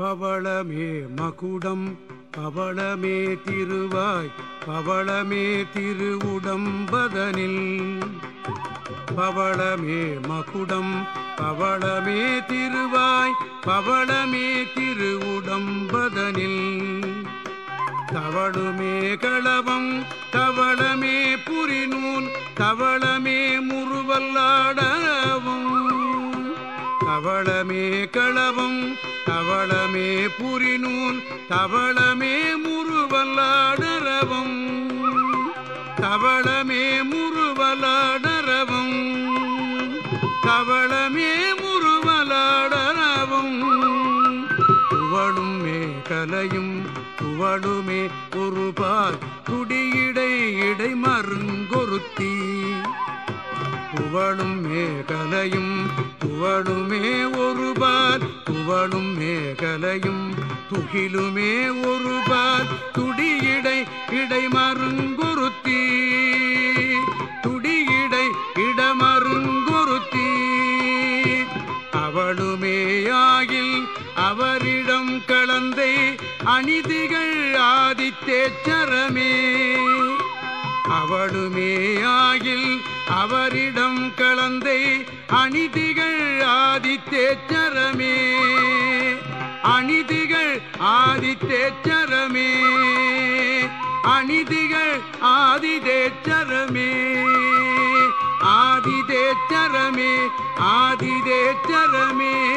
பவளமே மகுடம் பவளமே திருவாய் பவளமே திருவுடம்பதனில் பவளமே மகுடம் பவளமே திருவாய் பவளமே திருவுடம்பதனில் தவளுமே களவம் தவளமே புரிநூல் தவளமே முறுவல்லாடவும் தவளமே களவம் தவளமே புரிநூல் தவளமே முருவலாடரவம் தவளமே முருவலாடரவம் தவளமே முறுவலாடரவும் துவளும் மேகலையும் புவழுமே ஒருபால் குடியிடை இடை மருங்கொருத்தி மேகலையும் துவளுமே ஒருபால் துவளும் மேகலையும் துகிலுமே ஒருபால் துடியிடை இடை மருங்குருத்தி துடியிடை இடமருங்குருத்தி. அவளுமேயாகில் அவரிடம் கலந்தே அநீதிகள் ஆதித்தேச்சரமே. அவளுமேயாகில் அவரிடம் கலந்தை அநீதிகள் ஆதித்தேச்சரமே. அநீதிகள் ஆதித்தேச்சரமே. அநீதிகள் ஆதிதேச்சரமே. ஆதிதேச்சரமே ஆதிதேச்சரமே.